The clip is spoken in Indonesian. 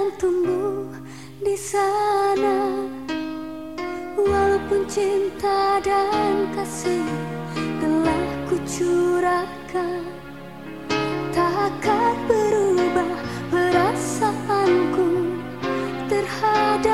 kan tumbuh di sana. Walaupun cinta dan kasih telah kucurahkan Takkan berubah perasaanku terhadap